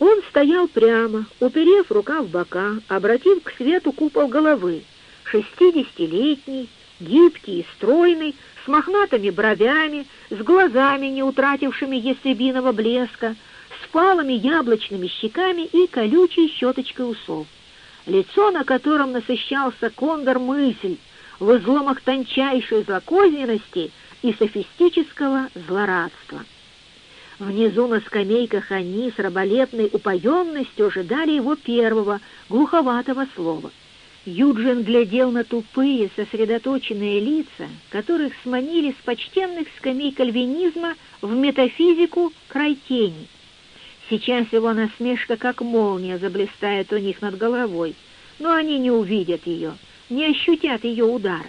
Он стоял прямо, уперев рука в бока, обратив к свету купол головы, шестидесятилетний, гибкий и стройный, с мохнатыми бровями, с глазами, не утратившими ястребиного блеска, с палыми яблочными щеками и колючей щеточкой усов. Лицо, на котором насыщался кондор мысль в изломах тончайшей злокозненности и софистического злорадства. Внизу на скамейках они с раболепной упоенностью ожидали его первого, глуховатого слова. Юджин глядел на тупые, сосредоточенные лица, которых сманили с почтенных скамей кальвинизма в метафизику край тени. Сейчас его насмешка, как молния, заблистает у них над головой, но они не увидят ее, не ощутят ее удар.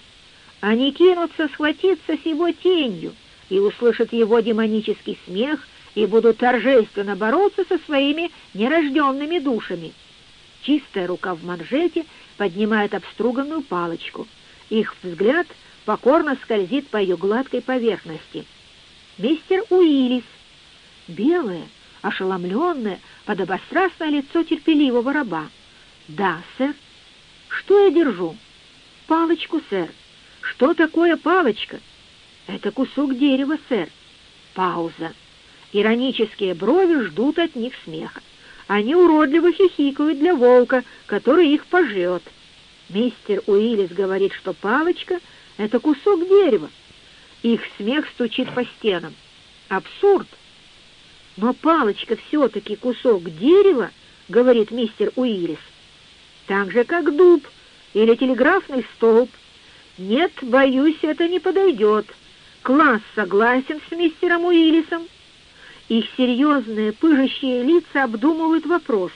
Они кинутся схватиться с его тенью и услышат его демонический смех и будут торжественно бороться со своими нерожденными душами. Чистая рука в манжете поднимает обструганную палочку. Их взгляд покорно скользит по ее гладкой поверхности. Мистер Уиллис, белое, ошеломленное, подобострастное лицо терпеливого раба. «Да, сэр». «Что я держу?» «Палочку, сэр». «Что такое палочка?» «Это кусок дерева, сэр». Пауза. Иронические брови ждут от них смеха. Они уродливо хихикают для волка, который их пожрет. Мистер Уиллис говорит, что палочка — это кусок дерева. Их смех стучит по стенам. Абсурд! Но палочка все-таки кусок дерева, говорит мистер Уиллис. Так же, как дуб или телеграфный столб. Нет, боюсь, это не подойдет. Класс согласен с мистером Уиллисом. Их серьезные, пыжащие лица обдумывают вопрос.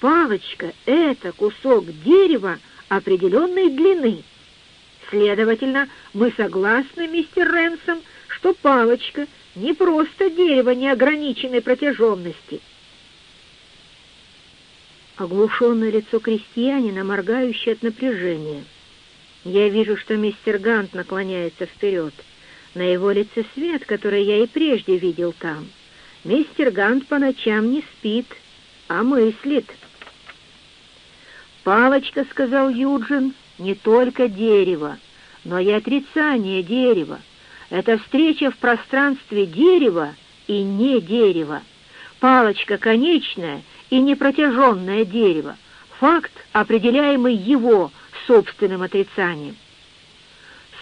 Палочка — это кусок дерева определенной длины. Следовательно, мы согласны, мистер Ренсом, что палочка — не просто дерево неограниченной протяженности. Оглушенное лицо крестьянина, моргающее от напряжения. Я вижу, что мистер Гант наклоняется вперед — на его лице свет, который я и прежде видел там. Мистер Гант по ночам не спит, а мыслит. «Палочка», — сказал Юджин, — «не только дерево, но и отрицание дерева. Это встреча в пространстве дерева и не дерева. Палочка конечная и непротяженное дерево. Факт, определяемый его собственным отрицанием.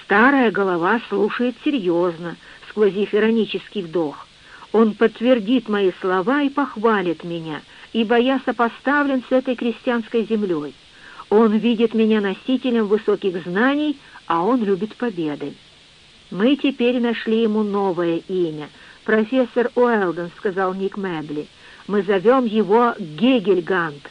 Старая голова слушает серьезно, сквозив иронический вдох. Он подтвердит мои слова и похвалит меня, ибо я сопоставлен с этой крестьянской землей. Он видит меня носителем высоких знаний, а он любит победы. Мы теперь нашли ему новое имя. Профессор Уэлден, сказал Ник Мэбли. Мы зовем его Гегельгант.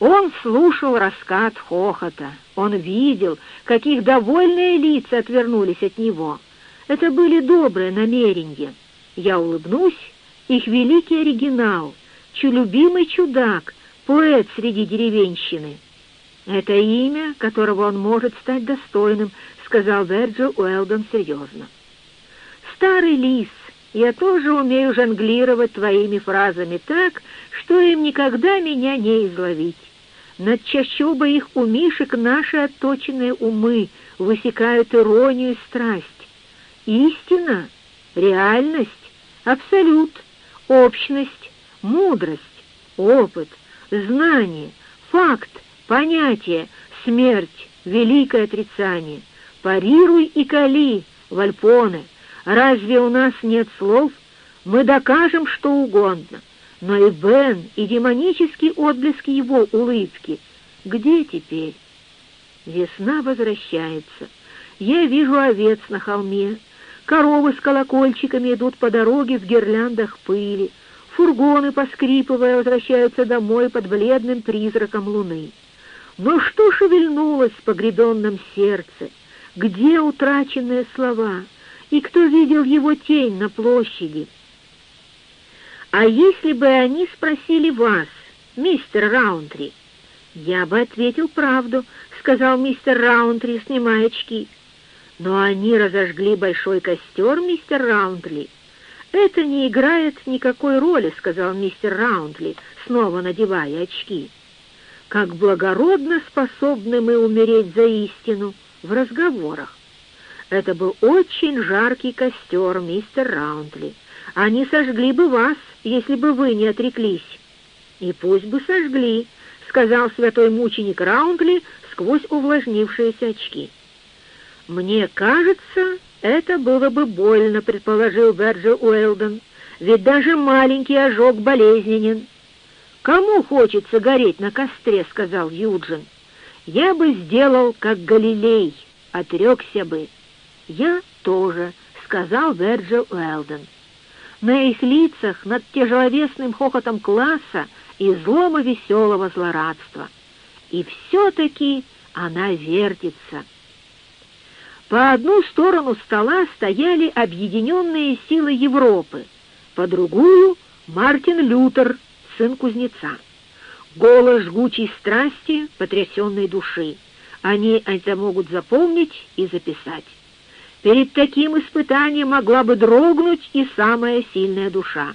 Он слушал раскат хохота. Он видел, каких довольные лица отвернулись от него. Это были добрые намерения. Я улыбнусь, их великий оригинал, чулюбимый чудак, поэт среди деревенщины. Это имя, которого он может стать достойным, сказал Верджил Уэлдон серьезно. Старый лис, я тоже умею жонглировать твоими фразами так, что им никогда меня не изловить. Над чащобой их умишек наши отточенные умы высекают иронию и страсть. Истина, реальность, абсолют, общность, мудрость, опыт, знание, факт, понятие, смерть, великое отрицание. Парируй и кали, Вальпоне, разве у нас нет слов? Мы докажем что угодно но и Бен, и демонический отблеск его улыбки. Где теперь? Весна возвращается. Я вижу овец на холме. Коровы с колокольчиками идут по дороге в гирляндах пыли. Фургоны, поскрипывая, возвращаются домой под бледным призраком луны. Но что шевельнулось в погребенном сердце? Где утраченные слова? И кто видел его тень на площади? «А если бы они спросили вас, мистер Раунтри?» «Я бы ответил правду», — сказал мистер Раунтри, снимая очки. «Но они разожгли большой костер, мистер Раунтри. «Это не играет никакой роли», — сказал мистер Раундли, снова надевая очки. «Как благородно способны мы умереть за истину в разговорах. Это был очень жаркий костер, мистер Раундли. Они сожгли бы вас, если бы вы не отреклись». «И пусть бы сожгли», — сказал святой мученик Раундли сквозь увлажнившиеся очки. «Мне кажется, это было бы больно», — предположил Верджил Уэлдон, «ведь даже маленький ожог болезненен». «Кому хочется гореть на костре?» — сказал Юджин. «Я бы сделал, как Галилей, отрекся бы». «Я тоже», — сказал Верджил Уэлдон. На их лицах над тяжеловесным хохотом класса и злома веселого злорадства. И все-таки она вертится. По одну сторону стола стояли объединенные силы Европы, по другую — Мартин Лютер, сын кузнеца. Голос жгучей страсти, потрясенной души. Они это могут запомнить и записать. Перед таким испытанием могла бы дрогнуть и самая сильная душа.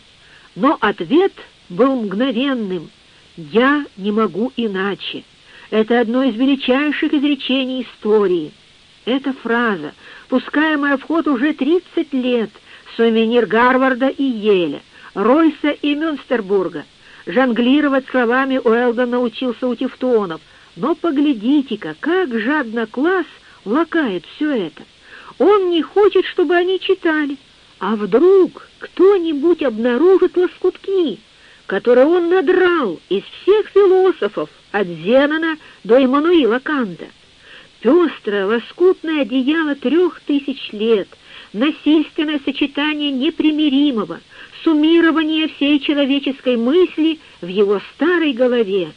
Но ответ был мгновенным. «Я не могу иначе». Это одно из величайших изречений истории — эта фраза, пускаемая в ход уже 30 лет, сувенир Гарварда и Еля, Ройса и Мюнстербурга. Жонглировать словами Уэлдон научился у тевтонов, но поглядите-ка, как жадно класс лакает все это. Он не хочет, чтобы они читали. А вдруг кто-нибудь обнаружит лоскутки, которые он надрал из всех философов, от Зенона до Эммануила Канта? Пестрое, лоскутное одеяло трех тысяч лет, насильственное сочетание непримиримого, суммирование всей человеческой мысли в его старой голове.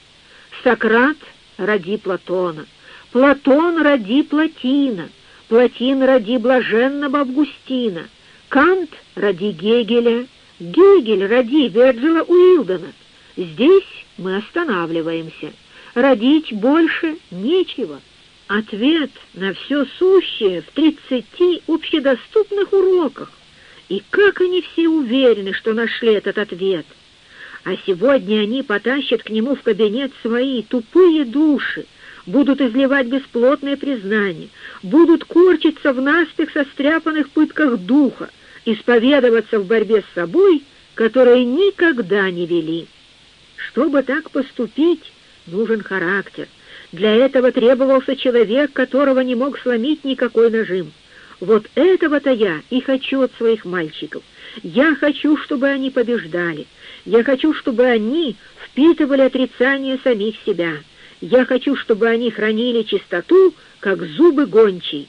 Сократ ради Платона, Платон ради Платина, Платин ради блаженного Августина, Кант ради Гегеля, Гегель ради Верджила Уилдона. Здесь мы останавливаемся. Родить больше нечего. Ответ на все сущее в тридцати общедоступных уроках. И как они все уверены, что нашли этот ответ. А сегодня они потащат к нему в кабинет свои тупые души, будут изливать бесплотные признания, будут корчиться в наспех состряпанных пытках духа, исповедоваться в борьбе с собой, которые никогда не вели. Чтобы так поступить, нужен характер, для этого требовался человек, которого не мог сломить никакой нажим. Вот этого-то я и хочу от своих мальчиков. Я хочу, чтобы они побеждали. Я хочу, чтобы они впитывали отрицание самих себя. Я хочу, чтобы они хранили чистоту, как зубы гончей.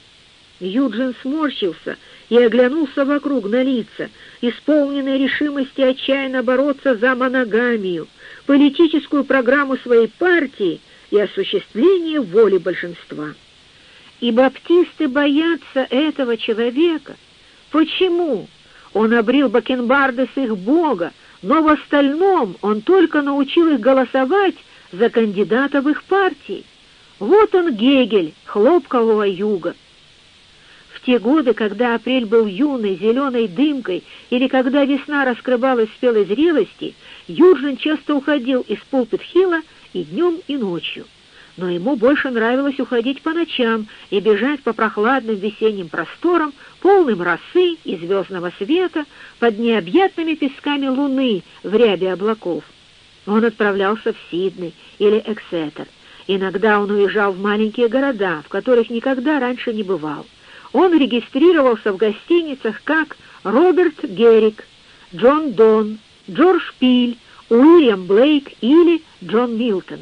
Юджин сморщился и оглянулся вокруг на лица, исполненные решимости отчаянно бороться за моногамию, политическую программу своей партии и осуществление воли большинства. И баптисты боятся этого человека. Почему? Он обрил бакенбарды с их бога, но в остальном он только научил их голосовать за кандидата в их партии. Вот он Гегель, хлопкового юга. В те годы, когда апрель был юной, зеленой дымкой, или когда весна раскрывалась спелой зрелости, Юджин часто уходил из Пулпит-Хилла и днем, и ночью. Но ему больше нравилось уходить по ночам и бежать по прохладным весенним просторам, полным росы и звездного света, под необъятными песками луны в рябе облаков. Он отправлялся в Сиднey или Эксетер. Иногда он уезжал в маленькие города, в которых никогда раньше не бывал. Он регистрировался в гостиницах как Роберт Геррик, Джон Дон, Джордж Пиль, Уильям Блейк или Джон Милтон.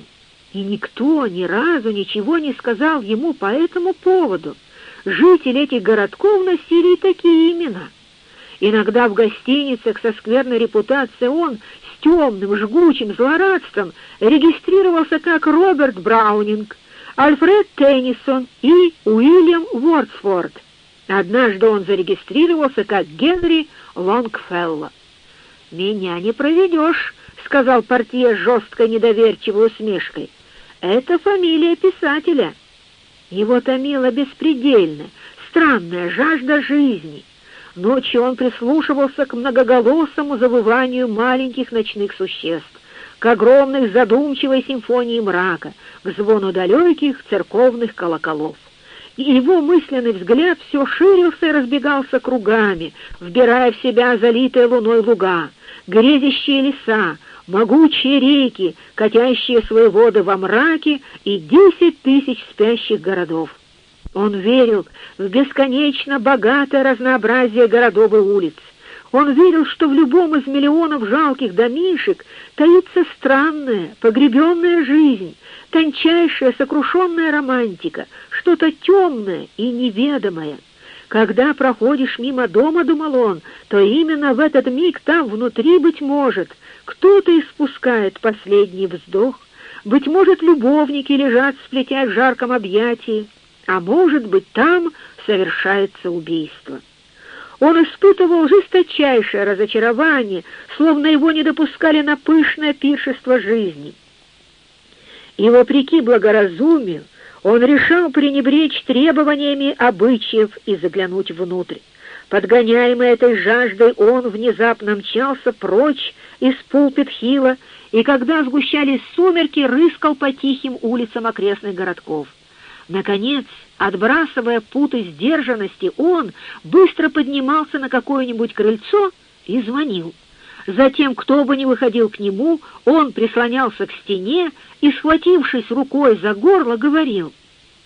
И никто ни разу ничего не сказал ему по этому поводу. Жители этих городков носили такие имена. Иногда в гостиницах со скверной репутацией он с темным, жгучим злорадством регистрировался как Роберт Браунинг, Альфред Теннисон и Уильям Уордсворд. Однажды он зарегистрировался как Генри Лонгфелло. «Меня не проведешь», — сказал портье жесткой недоверчивой усмешкой. «Это фамилия писателя». Его томила беспредельная, странная жажда жизни. Ночью он прислушивался к многоголосому завыванию маленьких ночных существ, к огромной задумчивой симфонии мрака, к звону далеких церковных колоколов. И его мысленный взгляд все ширился и разбегался кругами, вбирая в себя залитые луной луга, грезящие леса, могучие реки, катящие свои воды во мраке и десять тысяч спящих городов. Он верил в бесконечно богатое разнообразие городов и улиц. Он верил, что в любом из миллионов жалких домишек таится странная, погребенная жизнь, тончайшая, сокрушенная романтика, что-то темное и неведомое. Когда проходишь мимо дома, думал он, то именно в этот миг там внутри, быть может, кто-то испускает последний вздох, быть может, любовники лежат, сплетя в жарком объятии, а может быть, там совершается убийство. Он испытывал жесточайшее разочарование, словно его не допускали на пышное пиршество жизни. И, вопреки благоразумию, он решал пренебречь требованиями обычаев и заглянуть внутрь. Подгоняемый этой жаждой, он внезапно мчался прочь из Пулпит-Хилла, и когда сгущались сумерки, рыскал по тихим улицам окрестных городков. Наконец, отбрасывая путы сдержанности, он быстро поднимался на какое-нибудь крыльцо и звонил. Затем, кто бы ни выходил к нему, он прислонялся к стене и, схватившись рукой за горло, говорил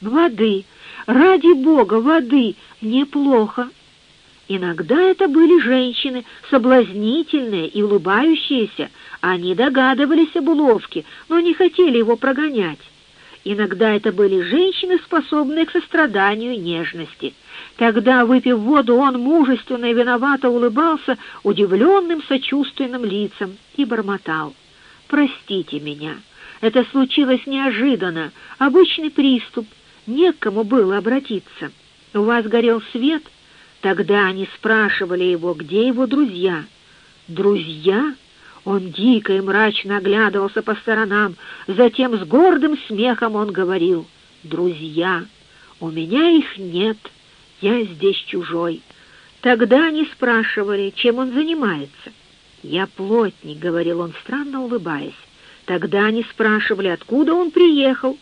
«Воды! Ради Бога, воды! Неплохо!» Иногда это были женщины, соблазнительные и улыбающиеся. Они догадывались об уловке, но не хотели его прогонять. Иногда это были женщины, способные к состраданию и нежности. Тогда, выпив воду, он мужественно и виновато улыбался удивленным сочувственным лицам и бормотал. «Простите меня, это случилось неожиданно, обычный приступ, некому было обратиться. У вас горел свет?» Тогда они спрашивали его, где его друзья. «Друзья?» Он дико и мрачно оглядывался по сторонам, затем с гордым смехом он говорил, «Друзья, у меня их нет, я здесь чужой». Тогда они спрашивали, чем он занимается. «Я плотник», — говорил он, странно улыбаясь. Тогда они спрашивали, откуда он приехал.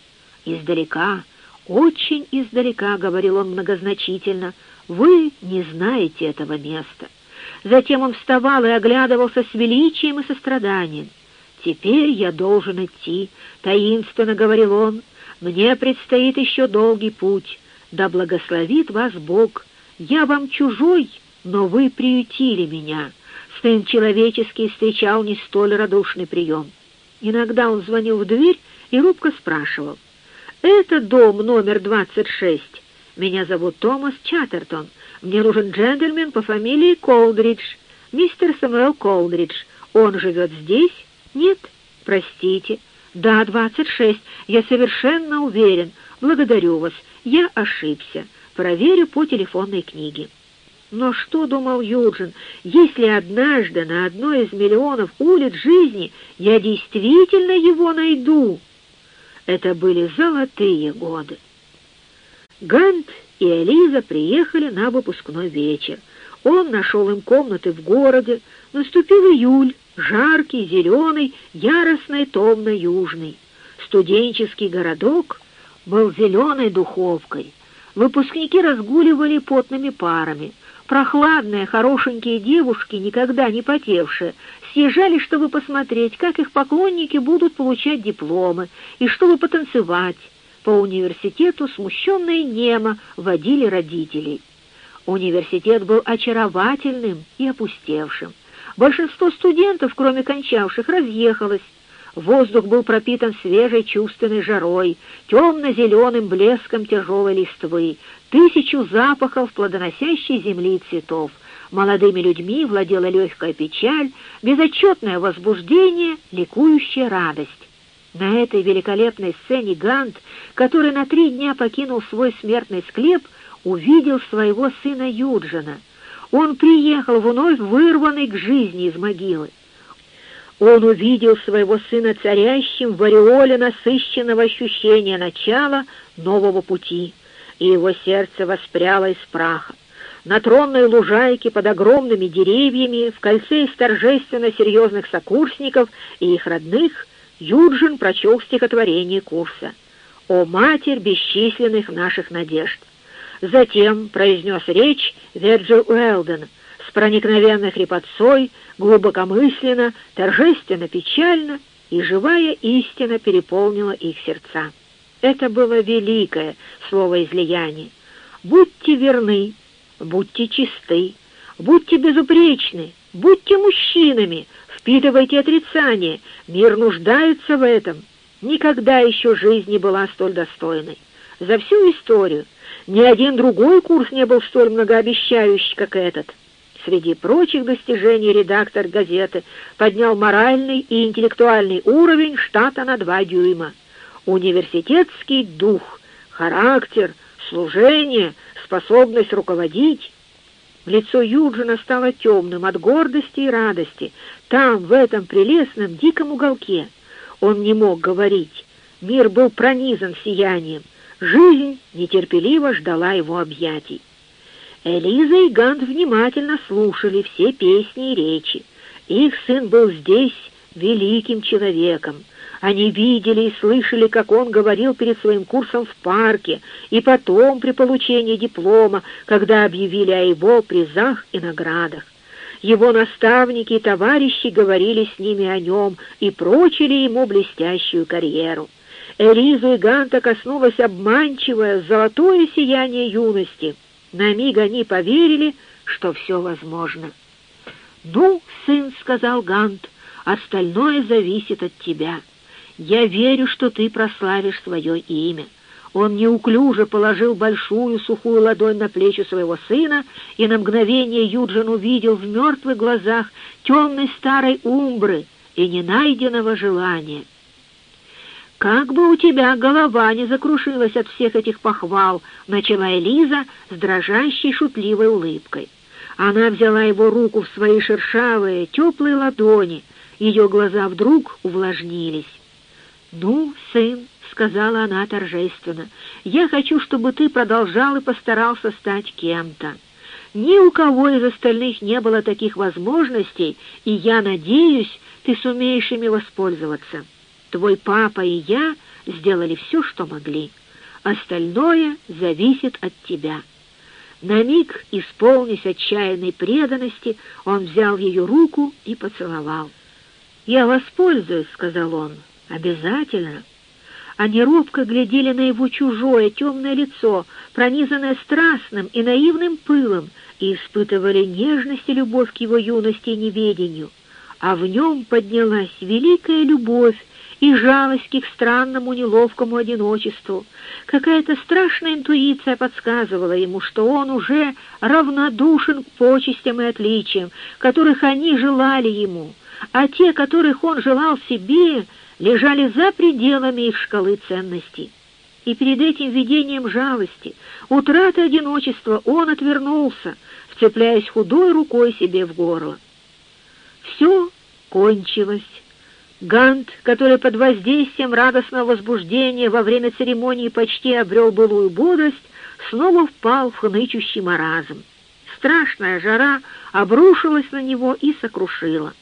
«Издалека, очень издалека», — говорил он многозначительно, — «вы не знаете этого места». Затем он вставал и оглядывался с величием и состраданием. «Теперь я должен идти», — таинственно говорил он. «Мне предстоит еще долгий путь. Да благословит вас Бог. Я вам чужой, но вы приютили меня». Сын человеческий встречал не столь радушный прием. Иногда он звонил в дверь и робко спрашивал. «Это дом номер двадцать шесть. Меня зовут Томас Чаттертон. Мне нужен джентльмен по фамилии Колдридж, мистер Самуэл Колдридж. Он живет здесь? Нет? Простите. Да, двадцать шесть. Я совершенно уверен. Благодарю вас. Я ошибся. Проверю по телефонной книге. Но что думал Юджин, если однажды на одной из миллионов улиц жизни я действительно его найду? Это были золотые годы. Гант и Элиза приехали на выпускной вечер. Он нашел им комнаты в городе. Наступил июль, жаркий, зеленый, яростный, томно-южный. Студенческий городок был зеленой духовкой. Выпускники разгуливали потными парами. Прохладные, хорошенькие девушки, никогда не потевшие, съезжали, чтобы посмотреть, как их поклонники будут получать дипломы, и чтобы потанцевать, по университету смущенные немо водили родителей. Университет был очаровательным и опустевшим. Большинство студентов, кроме кончавших, разъехалось. Воздух был пропитан свежей чувственной жарой, темно-зеленым блеском тяжелой листвы, тысячу запахов плодоносящей земли и цветов. Молодыми людьми владела легкая печаль, безотчетное возбуждение, ликующая радость. На этой великолепной сцене Гант, который на три дня покинул свой смертный склеп, увидел своего сына Юджина. Он приехал вновь вырванный к жизни из могилы. Он увидел своего сына царящим в ореоле насыщенного ощущения начала нового пути, и его сердце воспряло из праха. на тронной лужайке под огромными деревьями в кольце из торжественно серьезных сокурсников и их родных Юджин прочел стихотворение курса «О матерь бесчисленных наших надежд». Затем произнес речь Верджил Уэлден с проникновенной хрипотцой, глубокомысленно, торжественно, печально, и живая истина переполнила их сердца. Это было великое словоизлияние. «Будьте верны, будьте чисты, будьте безупречны, будьте мужчинами, впитывайте отрицание, мир нуждается в этом. Никогда еще жизнь не была столь достойной. За всю историю ни один другой курс не был столь многообещающий, как этот». Среди прочих достижений редактор газеты поднял моральный и интеллектуальный уровень штата на два дюйма. Университетский дух, характер, служение, способность руководить. Лицо Юджина стало темным от гордости и радости. Там, в этом прелестном диком уголке, он не мог говорить. Мир был пронизан сиянием. Жизнь нетерпеливо ждала его объятий. Элиза и Гант внимательно слушали все песни и речи. Их сын был здесь великим человеком. Они видели и слышали, как он говорил перед своим курсом в парке, и потом при получении диплома, когда объявили о его призах и наградах. Его наставники и товарищи говорили с ними о нем и прочили ему блестящую карьеру. Элизу и Ганта коснулось обманчивое золотое сияние юности — на миг они поверили, что все возможно. «Ну, сын, — сказал Гант, — остальное зависит от тебя. Я верю, что ты прославишь свое имя». Он неуклюже положил большую сухую ладонь на плечи своего сына, и на мгновение Юджин увидел в мертвых глазах темной старой умбры и ненайденного желания. «Как бы у тебя голова не закрушилась от всех этих похвал», — начала Элиза с дрожащей шутливой улыбкой. Она взяла его руку в свои шершавые, теплые ладони. Ее глаза вдруг увлажнились. «Ну, сын», — сказала она торжественно, — «я хочу, чтобы ты продолжал и постарался стать кем-то. Ни у кого из остальных не было таких возможностей, и я надеюсь, ты сумеешь ими воспользоваться». Твой папа и я сделали все, что могли. Остальное зависит от тебя». На миг, исполнив отчаянной преданности, он взял ее руку и поцеловал. «Я воспользуюсь», — сказал он, — «обязательно». Они робко глядели на его чужое темное лицо, пронизанное страстным и наивным пылом, и испытывали нежность и любовь к его юности и неведению. А в нем поднялась великая любовь и жалость к их странному неловкому одиночеству. Какая-то страшная интуиция подсказывала ему, что он уже равнодушен к почестям и отличиям, которых они желали ему, а те, которых он желал себе, лежали за пределами их шкалы ценностей. И перед этим видением жалости, утраты одиночества, он отвернулся, вцепляясь худой рукой себе в горло. Все кончилось. Гант, который под воздействием радостного возбуждения во время церемонии почти обрел былую бодрость, снова впал в хнычущий маразм. Страшная жара обрушилась на него и сокрушила.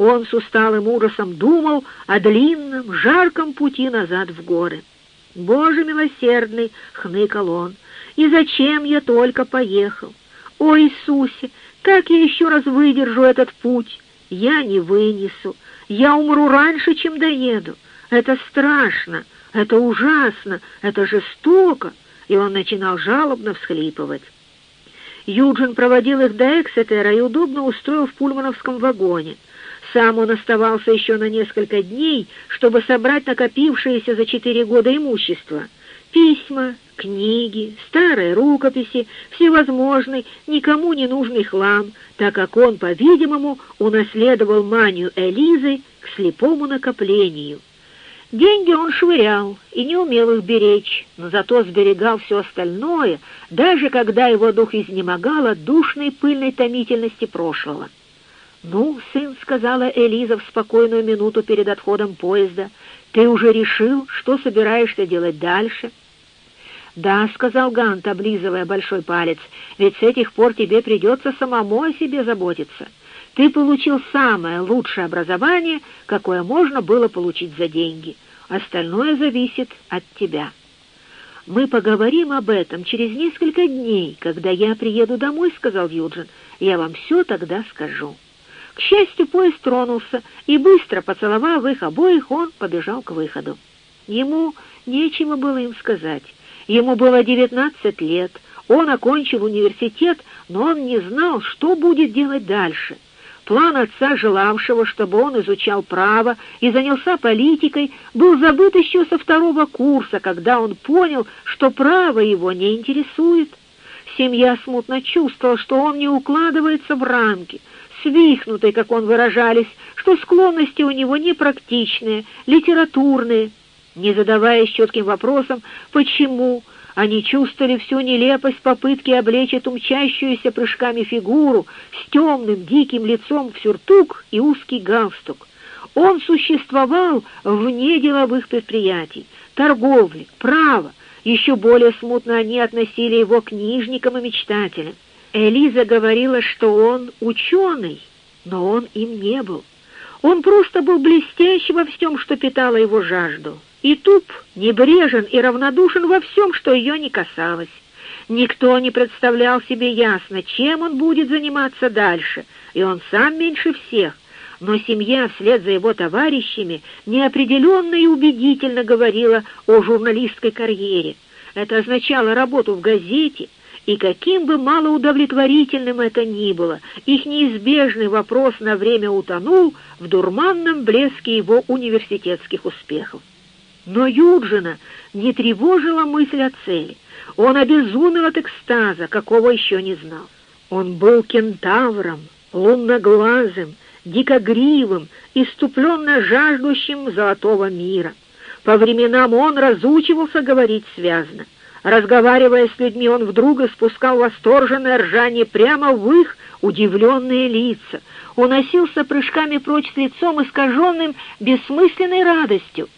Он с усталым ужасом думал о длинном, жарком пути назад в горы. «Боже милосердный!» — хныкал он. «И зачем я только поехал? О, Иисусе, как я еще раз выдержу этот путь? Я не вынесу. Я умру раньше, чем доеду. Это страшно, это ужасно, это жестоко. И он начинал жалобно всхлипывать. Юджин проводил их до Эксетера и удобно устроил в пульмановском вагоне. Сам он оставался еще на несколько дней, чтобы собрать накопившееся за четыре года имущество. Письма, книги, старые рукописи, всевозможный, никому не нужный хлам, так как он, по-видимому, унаследовал манию Элизы к слепому накоплению. Деньги он швырял и не умел их беречь, но зато сберегал все остальное, даже когда его дух изнемогал от душной пыльной томительности прошлого. «Ну, сын», — сказала Элиза в спокойную минуту перед отходом поезда, — «ты уже решил, что собираешься делать дальше?» «Да», — сказал Гант, облизывая большой палец, «ведь с этих пор тебе придется самому о себе заботиться. Ты получил самое лучшее образование, какое можно было получить за деньги. Остальное зависит от тебя». «Мы поговорим об этом через несколько дней, когда я приеду домой», — сказал Юджин. «Я вам все тогда скажу». К счастью, поезд тронулся, и быстро поцеловав их обоих, он побежал к выходу. Ему нечего было им сказать. Ему было девятнадцать лет, он окончил университет, но он не знал, что будет делать дальше. План отца, желавшего, чтобы он изучал право и занялся политикой, был забыт еще со второго курса, когда он понял, что право его не интересует. Семья смутно чувствовала, что он не укладывается в рамки, свихнутый, как он выражались, что склонности у него непрактичные, литературные. Не задаваясь четким вопросом, почему, они чувствовали всю нелепость попытки облечь эту мчащуюся прыжками фигуру с темным диким лицом в сюртук и узкий галстук. Он существовал вне деловых предприятий, торговли, права. Еще более смутно они относили его к книжникам и мечтателям. Элиза говорила, что он ученый, но он им не был. Он просто был блестящ во всем, что питало его жажду, и туп, небрежен и равнодушен во всем, что ее не касалось. Никто не представлял себе ясно, чем он будет заниматься дальше, и он сам меньше всех, но семья вслед за его товарищами неопределенно и убедительно говорила о журналистской карьере. Это означало работу в газете, и каким бы малоудовлетворительным это ни было, их неизбежный вопрос на время утонул в дурманном блеске его университетских успехов. Но Юджина не тревожила мысль о цели. Он обезумел от экстаза, какого еще не знал. Он был кентавром, лунноглазым, дикогривым, иступленно жаждущим золотого мира. По временам он разучивался говорить связно — Разговаривая с людьми, он вдруг испускал восторженное ржание прямо в их удивленные лица. Уносился прыжками прочь с лицом, искаженным бессмысленной радостью.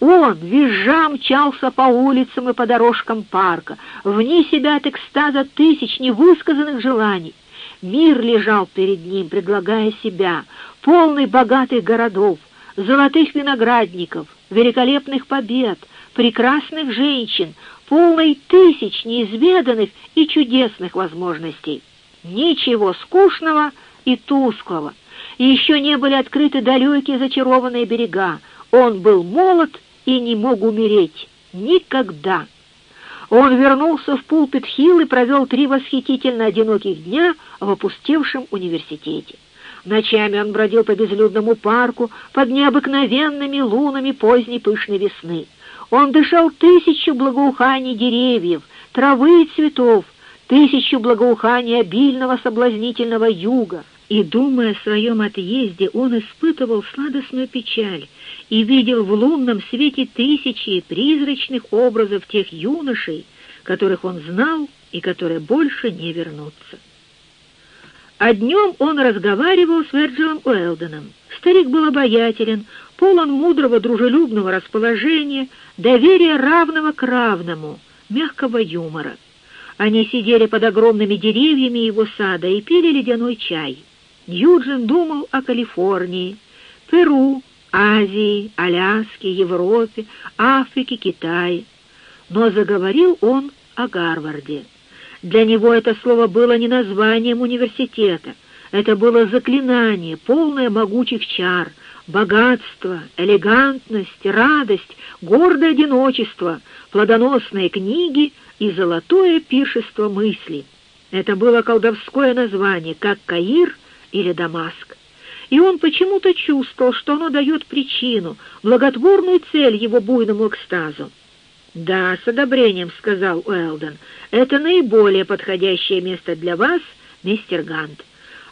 Он, визжа, мчался по улицам и по дорожкам парка, вне себя от экстаза тысяч невысказанных желаний. Мир лежал перед ним, предлагая себя, полный богатых городов, золотых виноградников, великолепных побед, прекрасных женщин, полной тысяч неизведанных и чудесных возможностей. Ничего скучного и тусклого. Еще не были открыты далекие зачарованные берега. Он был молод и не мог умереть. Никогда. Он вернулся в Пулпит-Хилл и провел три восхитительно одиноких дня в опустевшем университете. Ночами он бродил по безлюдному парку под необыкновенными лунами поздней пышной весны. Он дышал тысячу благоуханий деревьев, травы и цветов, тысячу благоуханий обильного соблазнительного юга. И, думая о своем отъезде, он испытывал сладостную печаль и видел в лунном свете тысячи призрачных образов тех юношей, которых он знал и которые больше не вернутся. А днем он разговаривал с Верджилом Уэлденом. Старик был обаятелен, полон мудрого дружелюбного расположения, доверия равного к равному, мягкого юмора. Они сидели под огромными деревьями его сада и пили ледяной чай. Юджин думал о Калифорнии, Перу, Азии, Аляске, Европе, Африке, Китае. Но заговорил он о Гарварде. Для него это слово было не названием университета, это было заклинание, полное могучих чар — богатство, элегантность, радость, гордое одиночество, плодоносные книги и золотое пиршество мысли. Это было колдовское название, как Каир или Дамаск. И он почему-то чувствовал, что оно дает причину, благотворную цель его буйному экстазу. «Да, с одобрением», — сказал Уэлден, — «это наиболее подходящее место для вас, мистер Гант.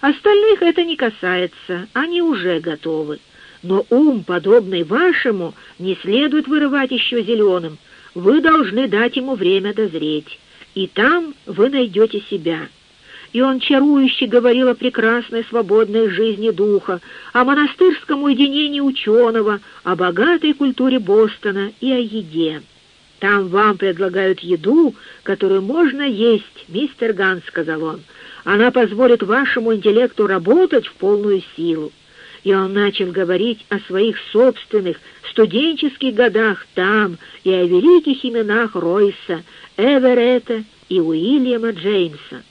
Остальных это не касается, они уже готовы. Но ум, подобный вашему, не следует вырывать еще зеленым. Вы должны дать ему время дозреть, и там вы найдете себя». И он чарующе говорил о прекрасной свободной жизни духа, о монастырском уединении ученого, о богатой культуре Бостона и о еде. Там вам предлагают еду, которую можно есть, мистер Ганс, — сказал он. Она позволит вашему интеллекту работать в полную силу. И он начал говорить о своих собственных студенческих годах там и о великих именах Ройса, Эверетта и Уильяма Джеймса.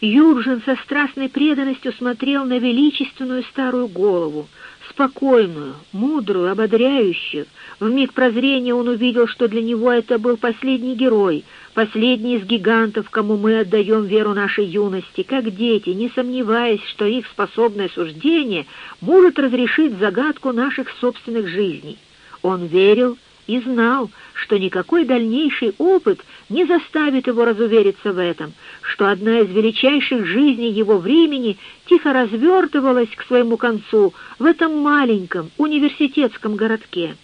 Юржин со страстной преданностью смотрел на величественную старую голову, спокойную, мудрую, ободряющую. В миг прозрения он увидел, что для него это был последний герой, последний из гигантов, кому мы отдаем веру нашей юности, как дети, не сомневаясь, что их способное суждение может разрешить загадку наших собственных жизней. Он верил и знал, что никакой дальнейший опыт не заставит его разувериться в этом, что одна из величайших жизней его времени тихо развертывалась к своему концу в этом маленьком университетском городке.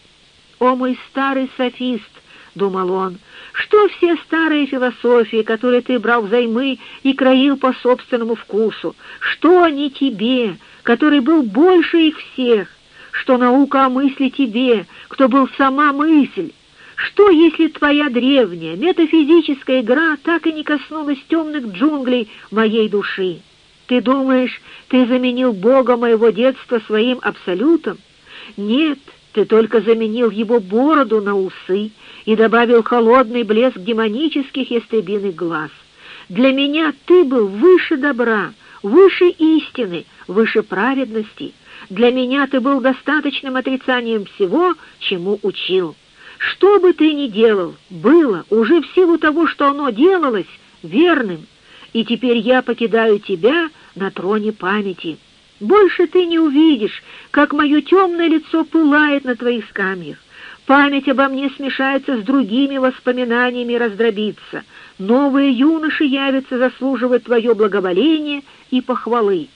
«О, мой старый софист!» — думал он, — «что все старые философии, которые ты брал взаймы и краил по собственному вкусу, что они тебе, который был больше их всех, что наука о мысли тебе, кто был сама мысль. Что, если твоя древняя метафизическая игра так и не коснулась темных джунглей моей души? Ты думаешь, ты заменил Бога моего детства своим абсолютом? Нет, ты только заменил его бороду на усы и добавил холодный блеск демонических ястребиных глаз. Для меня ты был выше добра, выше истины, выше праведности, для меня ты был достаточным отрицанием всего, чему учил. Что бы ты ни делал, было уже в силу того, что оно делалось, верным, и теперь я покидаю тебя на троне памяти. Больше ты не увидишь, как мое темное лицо пылает на твоих скамьях. Память обо мне смешается с другими воспоминаниями и раздробится. Новые юноши явятся заслуживать твое благоволение и похвалы.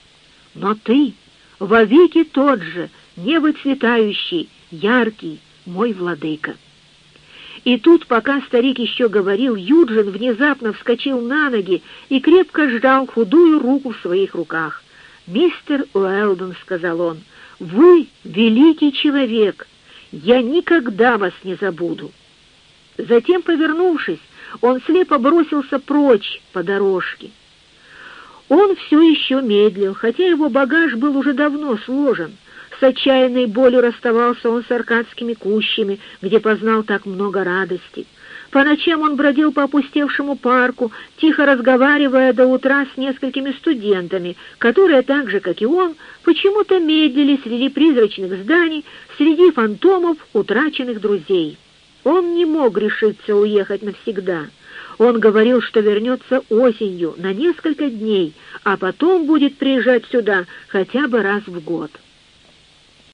Но ты вовеки тот же, не выцветающий, яркий, мой владыка. И тут, пока старик еще говорил, Юджин внезапно вскочил на ноги и крепко сжал худую руку в своих руках. «Мистер Уэлдон», — сказал он, — «вы великий человек, я никогда вас не забуду». Затем, повернувшись, он слепо бросился прочь по дорожке. Он все еще медлил, хотя его багаж был уже давно сложен. С отчаянной болью расставался он с аркадскими кущами, где познал так много радости. По ночам он бродил по опустевшему парку, тихо разговаривая до утра с несколькими студентами, которые, так же, как и он, почему-то медлили среди призрачных зданий, среди фантомов утраченных друзей. Он не мог решиться уехать навсегда — он говорил, что вернется осенью на несколько дней, а потом будет приезжать сюда хотя бы раз в год.